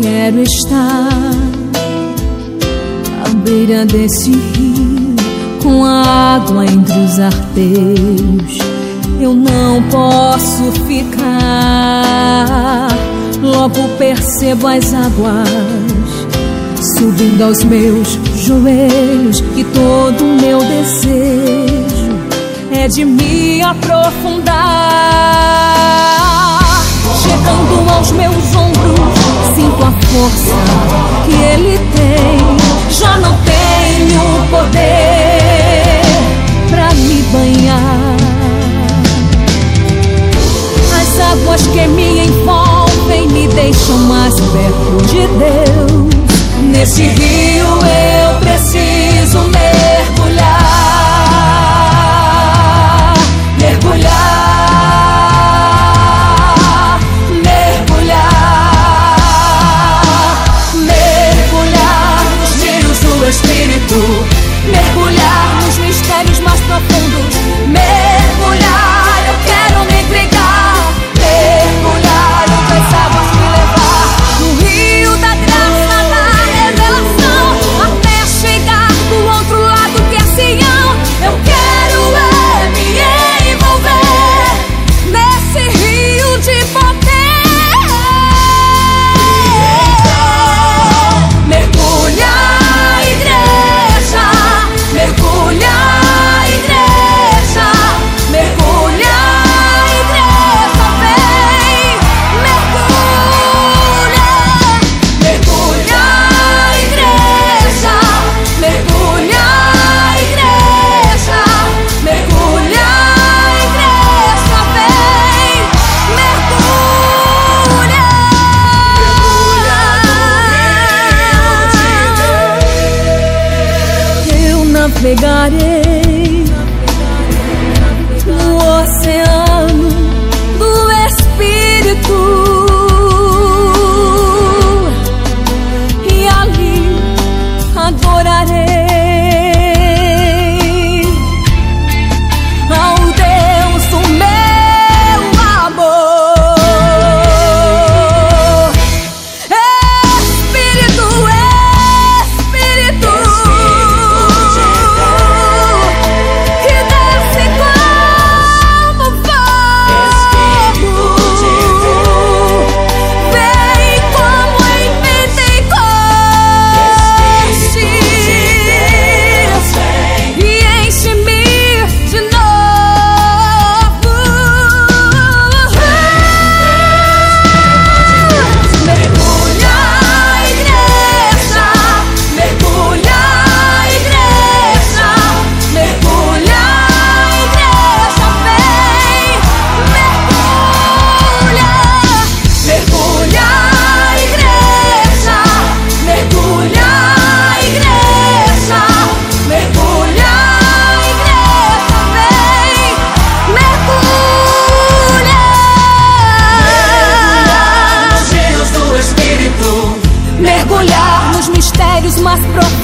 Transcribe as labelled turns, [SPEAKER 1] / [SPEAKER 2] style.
[SPEAKER 1] quero estar à beira desse rio, com a água entre os arteios. Eu não posso ficar, logo percebo as águas subindo aos meus joelhos e todo o meu desejo é de me aprofundar, chegando aos meus ombros, sinto a força que ele tem. Já não tenho poder pra me banhar. As águas que me envolvem me deixam mais perto de Deus. Nesse rio Eu must profundo.